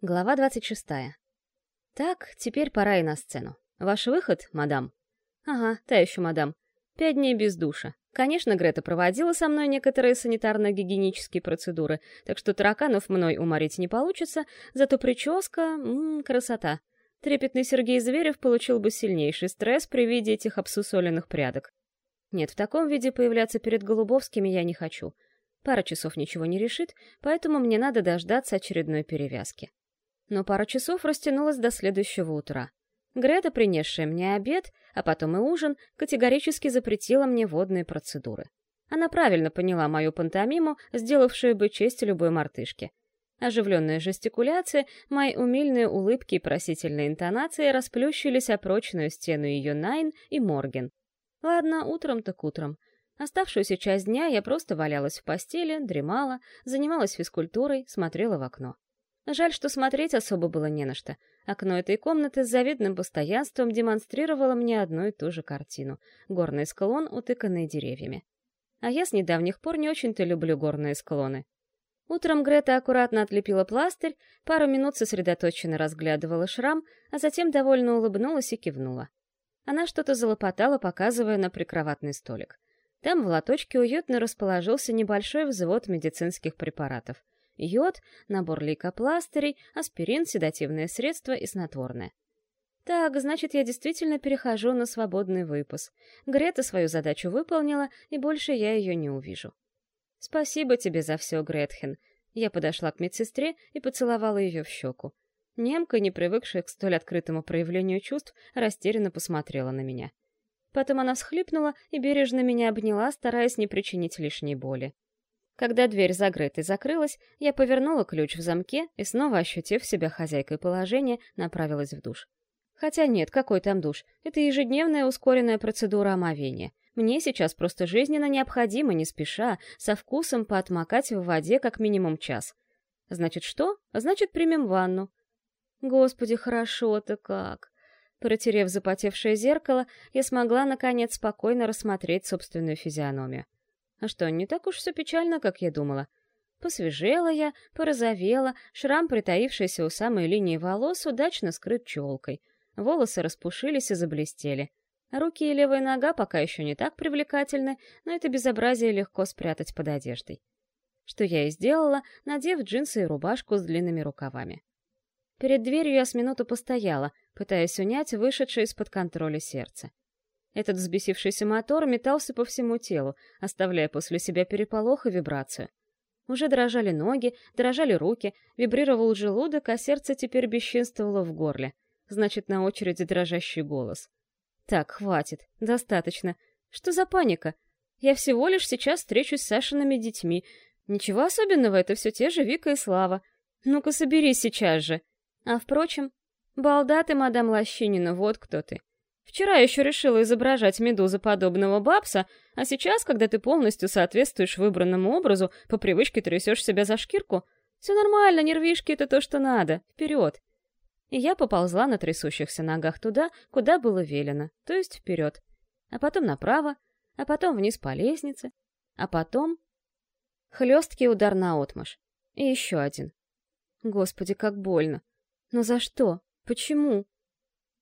Глава 26. Так, теперь пора и на сцену. Ваш выход, мадам? Ага, та еще мадам. Пять дней без душа. Конечно, Грета проводила со мной некоторые санитарно-гигиенические процедуры, так что тараканов мной уморить не получится, зато прическа... М красота. Трепетный Сергей Зверев получил бы сильнейший стресс при виде этих обсусоленных прядок. Нет, в таком виде появляться перед Голубовскими я не хочу. Пара часов ничего не решит, поэтому мне надо дождаться очередной перевязки но пара часов растянулась до следующего утра. Грета, принесшая мне обед, а потом и ужин, категорически запретила мне водные процедуры. Она правильно поняла мою пантомиму, сделавшую бы честь любой мартышке. Оживленная жестикуляция, мои умильные улыбки и просительные интонации расплющились о прочную стену ее Найн и Морген. Ладно, утром так утром. Оставшуюся часть дня я просто валялась в постели, дремала, занималась физкультурой, смотрела в окно. Жаль, что смотреть особо было не на что. Окно этой комнаты с завидным постоянством демонстрировало мне одну и ту же картину — горный склон, утыканный деревьями. А я с недавних пор не очень-то люблю горные склоны. Утром Грета аккуратно отлепила пластырь, пару минут сосредоточенно разглядывала шрам, а затем довольно улыбнулась и кивнула. Она что-то залопотала, показывая на прикроватный столик. Там в лоточке уютно расположился небольшой взвод медицинских препаратов — йод, набор лейкопластырей, аспирин, седативное средство и снотворное. Так, значит, я действительно перехожу на свободный выпуск. Грета свою задачу выполнила, и больше я ее не увижу. Спасибо тебе за все, Гретхен. Я подошла к медсестре и поцеловала ее в щеку. Немка, не привыкшая к столь открытому проявлению чувств, растерянно посмотрела на меня. Потом она всхлипнула и бережно меня обняла, стараясь не причинить лишней боли. Когда дверь закрыта и закрылась, я повернула ключ в замке и, снова ощутив себя хозяйкой положения, направилась в душ. Хотя нет, какой там душ? Это ежедневная ускоренная процедура омовения. Мне сейчас просто жизненно необходимо, не спеша, со вкусом поотмокать в воде как минимум час. Значит, что? Значит, примем ванну. Господи, хорошо-то как! Протерев запотевшее зеркало, я смогла, наконец, спокойно рассмотреть собственную физиономию. А что, не так уж все печально, как я думала. Посвежела я, порозовела, шрам, притаившийся у самой линии волос, удачно скрыт челкой. Волосы распушились и заблестели. Руки и левая нога пока еще не так привлекательны, но это безобразие легко спрятать под одеждой. Что я и сделала, надев джинсы и рубашку с длинными рукавами. Перед дверью я с минуту постояла, пытаясь унять вышедшее из-под контроля сердце. Этот взбесившийся мотор метался по всему телу, оставляя после себя переполох и вибрацию. Уже дрожали ноги, дрожали руки, вибрировал желудок, а сердце теперь бесчинствовало в горле. Значит, на очереди дрожащий голос. Так, хватит, достаточно. Что за паника? Я всего лишь сейчас встречусь с Сашиными детьми. Ничего особенного, это все те же Вика и Слава. Ну-ка, соберись сейчас же. А впрочем, балда ты, мадам Лощинина, вот кто ты. Вчера еще решила изображать медузы подобного бабса, а сейчас, когда ты полностью соответствуешь выбранному образу, по привычке трясешь себя за шкирку. Все нормально, нервишки — это то, что надо. Вперед. И я поползла на трясущихся ногах туда, куда было велено, то есть вперед. А потом направо, а потом вниз по лестнице, а потом... Хлесткий удар на отмаш. И еще один. Господи, как больно. Но за что? Почему?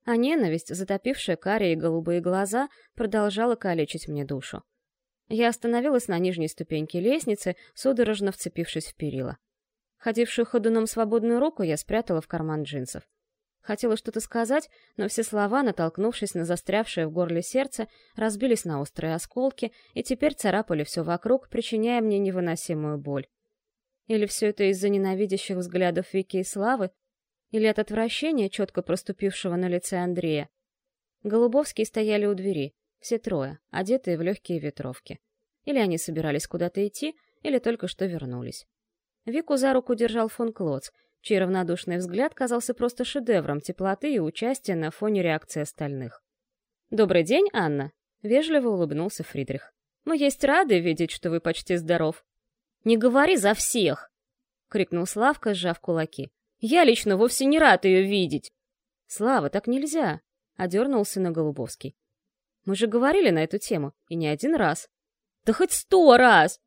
А ненависть, затопившая карие голубые глаза, продолжала калечить мне душу. Я остановилась на нижней ступеньке лестницы, судорожно вцепившись в перила. Ходившую ходуном свободную руку я спрятала в карман джинсов. Хотела что-то сказать, но все слова, натолкнувшись на застрявшее в горле сердце, разбились на острые осколки и теперь царапали все вокруг, причиняя мне невыносимую боль. Или все это из-за ненавидящих взглядов Вики и Славы, или от отвращения, четко проступившего на лице Андрея. Голубовские стояли у двери, все трое, одетые в легкие ветровки. Или они собирались куда-то идти, или только что вернулись. Вику за руку держал фон Клоц, чей равнодушный взгляд казался просто шедевром теплоты и участия на фоне реакции остальных. «Добрый день, Анна!» — вежливо улыбнулся Фридрих. «Мы есть рады видеть, что вы почти здоров». «Не говори за всех!» — крикнул Славка, сжав кулаки. Я лично вовсе не рад ее видеть. Слава, так нельзя, одернулся на Голубовский. Мы же говорили на эту тему, и не один раз. Да хоть сто раз!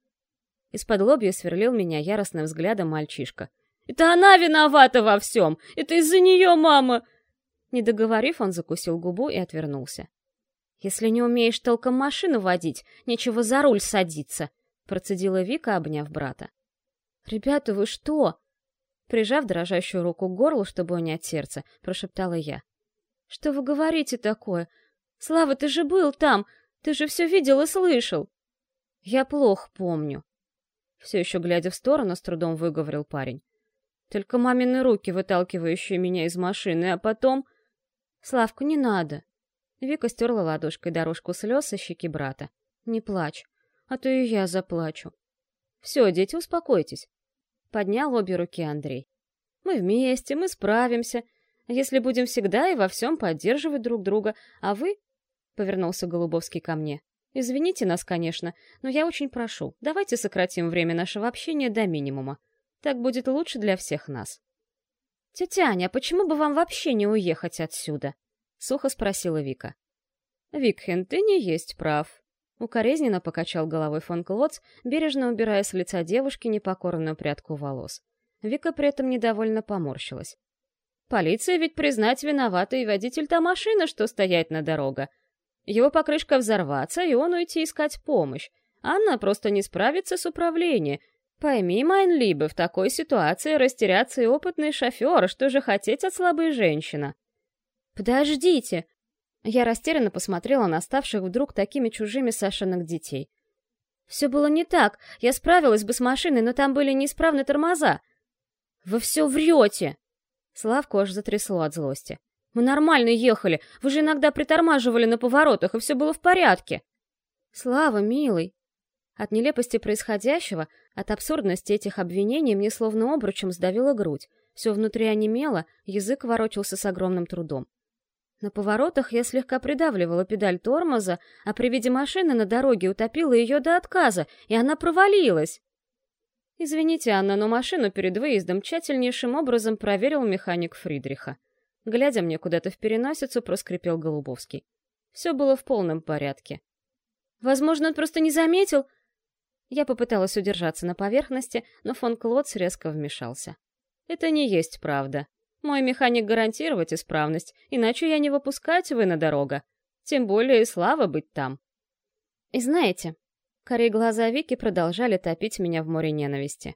Из-под лобья сверлил меня яростным взглядом мальчишка. Это она виновата во всем! Это из-за нее мама...» Не договорив, он закусил губу и отвернулся. «Если не умеешь толком машину водить, нечего за руль садиться», процедила Вика, обняв брата. «Ребята, вы что?» Прижав дрожащую руку к горлу, чтобы унять сердце, прошептала я. «Что вы говорите такое? Слава, ты же был там! Ты же все видел и слышал!» «Я плохо помню». Все еще глядя в сторону, с трудом выговорил парень. «Только мамины руки, выталкивающие меня из машины, а потом...» «Славку, не надо!» Вика стерла ладошкой дорожку слез со щеки брата. «Не плачь, а то и я заплачу». «Все, дети, успокойтесь. Поднял обе руки Андрей. Мы вместе, мы справимся, если будем всегда и во всем поддерживать друг друга, а вы... Повернулся Голубовский ко мне. Извините нас, конечно, но я очень прошу, давайте сократим время нашего общения до минимума. Так будет лучше для всех нас. «Тетя Аня, а почему бы вам вообще не уехать отсюда?» — сухо спросила Вика. «Викхен, ты не есть прав», Укоризненно покачал головой фон Клоц, бережно убирая с лица девушки непокорную прядку волос. Вика при этом недовольно поморщилась. «Полиция ведь признать виноватой водитель та машина, что стоять на дорога. Его покрышка взорваться, и он уйти искать помощь. Анна просто не справится с управлением. Пойми, Майнлибе, в такой ситуации растеряться и опытный шофер, что же хотеть от слабой женщины?» «Подождите!» Я растерянно посмотрела на ставших вдруг такими чужими Сашиных детей. Все было не так. Я справилась бы с машиной, но там были неисправны тормоза. Вы все врете! Славку аж затрясло от злости. Мы нормально ехали. Вы же иногда притормаживали на поворотах, и все было в порядке. Слава, милый. От нелепости происходящего, от абсурдности этих обвинений мне словно обручем сдавило грудь. Все внутри онемело, язык ворочался с огромным трудом. На поворотах я слегка придавливала педаль тормоза, а при виде машины на дороге утопила ее до отказа, и она провалилась. Извините, Анна, но машину перед выездом тщательнейшим образом проверил механик Фридриха. Глядя мне куда-то в переносицу, проскрипел Голубовский. Все было в полном порядке. Возможно, он просто не заметил. Я попыталась удержаться на поверхности, но фон Клотс резко вмешался. Это не есть правда. Мой механик гарантировать исправность, иначе я не выпускать вы на дорога. Тем более и слава быть там. И знаете, корей глаза Вики продолжали топить меня в море ненависти.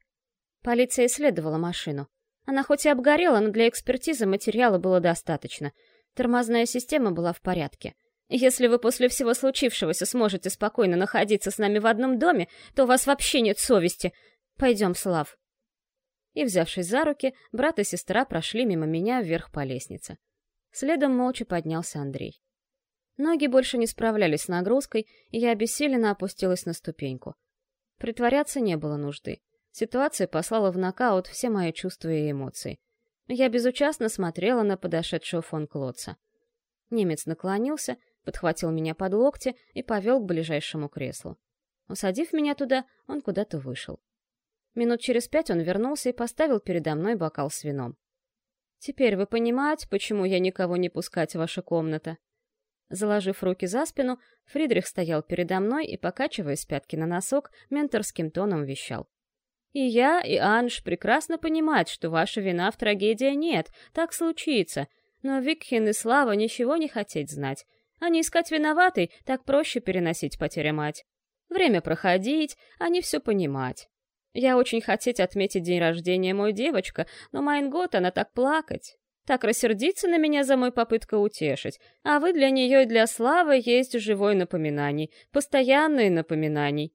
Полиция исследовала машину. Она хоть и обгорела, но для экспертизы материала было достаточно. Тормозная система была в порядке. Если вы после всего случившегося сможете спокойно находиться с нами в одном доме, то у вас вообще нет совести. Пойдем, Слав и, взявшись за руки, брат и сестра прошли мимо меня вверх по лестнице. Следом молча поднялся Андрей. Ноги больше не справлялись с нагрузкой, и я обессиленно опустилась на ступеньку. Притворяться не было нужды. Ситуация послала в нокаут все мои чувства и эмоции. Я безучастно смотрела на подошедшего фон Клотца. Немец наклонился, подхватил меня под локти и повел к ближайшему креслу. Усадив меня туда, он куда-то вышел. Минут через пять он вернулся и поставил передо мной бокал с вином. «Теперь вы понимаете, почему я никого не пускать в вашу комнату?» Заложив руки за спину, Фридрих стоял передо мной и, покачиваясь пятки на носок, менторским тоном вещал. «И я, и Анж прекрасно понимают, что ваша вина в трагедии нет, так случится, но Викхин и Слава ничего не хотеть знать. Не искать виноватой, так проще переносить потеря мать. Время проходить, не все понимать. Я очень хотеть отметить день рождения мой девочка, но майн год она так плакать, так рассердиться на меня за мой попытка утешить, а вы для нее и для Славы есть живой напоминаний, постоянные напоминаний.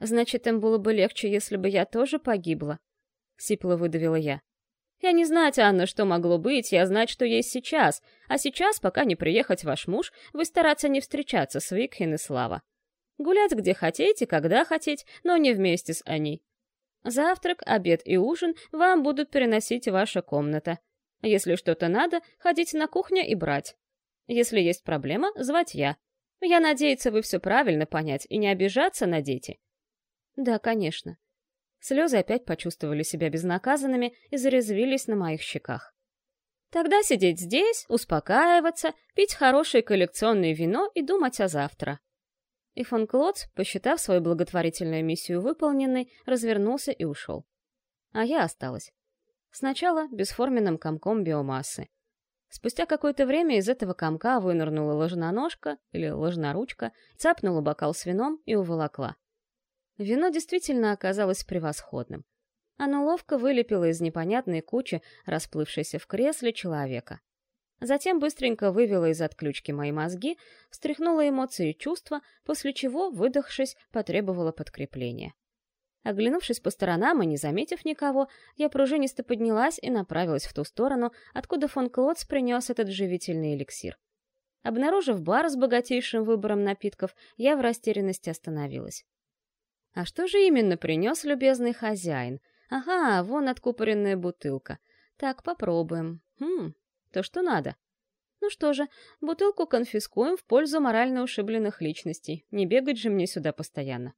Значит, им было бы легче, если бы я тоже погибла, — сипло выдавила я. Я не знать, Анна, что могло быть, я знать, что есть сейчас, а сейчас, пока не приехать ваш муж, вы стараться не встречаться с Викхин и Слава. Гулять где хотите, когда хотите, но не вместе с Аней. Завтрак, обед и ужин вам будут переносить ваша комната. Если что-то надо, ходите на кухню и брать. Если есть проблема, звать я. Я надеюсь, вы все правильно понять и не обижаться на дети. Да, конечно. Слезы опять почувствовали себя безнаказанными и зарезвились на моих щеках. Тогда сидеть здесь, успокаиваться, пить хорошее коллекционное вино и думать о завтра. И фон Клотц, посчитав свою благотворительную миссию выполненной, развернулся и ушел. А я осталась. Сначала бесформенным комком биомассы. Спустя какое-то время из этого комка вынырнула ложноножка или ложноручка, цапнула бокал с вином и уволокла. Вино действительно оказалось превосходным. Оно ловко вылепило из непонятной кучи расплывшейся в кресле человека. Затем быстренько вывела из отключки мои мозги, встряхнула эмоции и чувства, после чего, выдохшись, потребовала подкрепления. Оглянувшись по сторонам и не заметив никого, я пружинисто поднялась и направилась в ту сторону, откуда фон Клотс принес этот живительный эликсир. Обнаружив бар с богатейшим выбором напитков, я в растерянности остановилась. А что же именно принес любезный хозяин? Ага, вон откупоренная бутылка. Так, попробуем. Хм, то, что надо. Ну что же, бутылку конфискуем в пользу морально ушибленных личностей. Не бегать же мне сюда постоянно.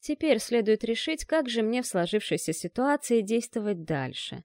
Теперь следует решить, как же мне в сложившейся ситуации действовать дальше.